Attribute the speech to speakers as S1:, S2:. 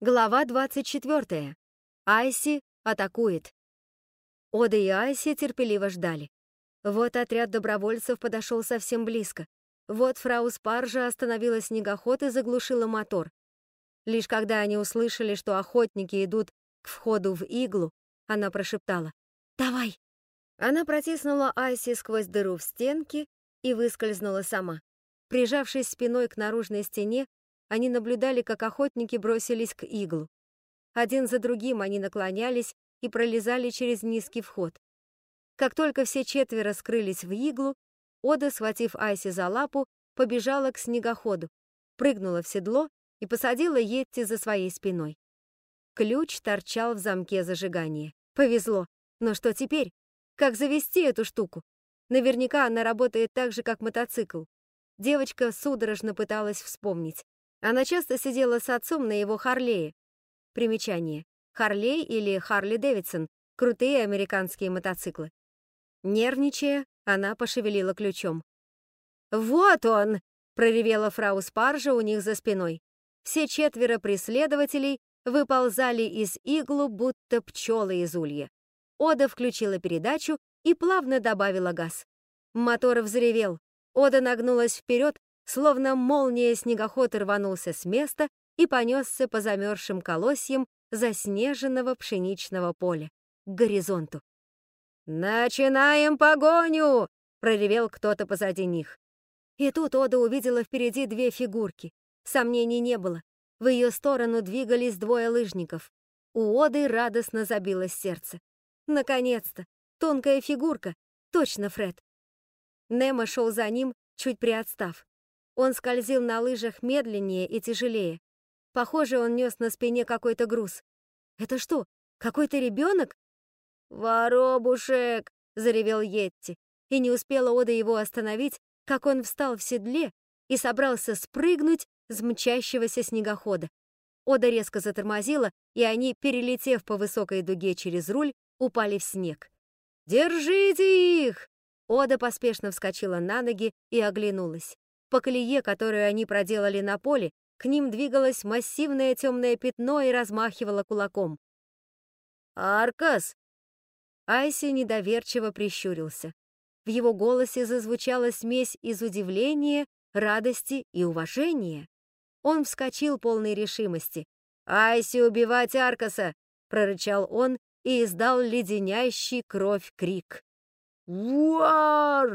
S1: Глава 24. Айси атакует. Ода и Айси терпеливо ждали. Вот отряд добровольцев подошел совсем близко. Вот фрау Спаржа остановила снегоход и заглушила мотор. Лишь когда они услышали, что охотники идут к входу в иглу, она прошептала «Давай!». Она протиснула Айси сквозь дыру в стенке и выскользнула сама. Прижавшись спиной к наружной стене, они наблюдали, как охотники бросились к иглу. Один за другим они наклонялись и пролезали через низкий вход. Как только все четверо скрылись в иглу, Ода, схватив Айси за лапу, побежала к снегоходу, прыгнула в седло и посадила Йетти за своей спиной. Ключ торчал в замке зажигания. Повезло. Но что теперь? Как завести эту штуку? Наверняка она работает так же, как мотоцикл. Девочка судорожно пыталась вспомнить. Она часто сидела с отцом на его Харлее. Примечание. Харлей или Харли Дэвидсон — крутые американские мотоциклы. Нервничая, она пошевелила ключом. «Вот он!» — проревела фрау Спаржа у них за спиной. Все четверо преследователей выползали из иглу, будто пчелы из улья. Ода включила передачу и плавно добавила газ. Мотор взревел. Ода нагнулась вперед, Словно молния снегоход рванулся с места и понесся по замерзшим колосьям заснеженного пшеничного поля к горизонту. «Начинаем погоню!» — проревел кто-то позади них. И тут Ода увидела впереди две фигурки. Сомнений не было. В ее сторону двигались двое лыжников. У Оды радостно забилось сердце. Наконец-то! Тонкая фигурка! Точно Фред! Немо шел за ним, чуть приотстав. Он скользил на лыжах медленнее и тяжелее. Похоже, он нес на спине какой-то груз. «Это что, какой-то ребенок?» «Воробушек!» — заревел Йетти. И не успела Ода его остановить, как он встал в седле и собрался спрыгнуть с мчащегося снегохода. Ода резко затормозила, и они, перелетев по высокой дуге через руль, упали в снег. «Держите их!» Ода поспешно вскочила на ноги и оглянулась. По колее, которую они проделали на поле, к ним двигалось массивное темное пятно и размахивало кулаком. «Аркас!» Айси недоверчиво прищурился. В его голосе зазвучала смесь из удивления, радости и уважения. Он вскочил полной решимости. «Айси, убивать Аркаса!» — прорычал он и издал леденящий кровь крик. «Уар!»